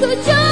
Good job.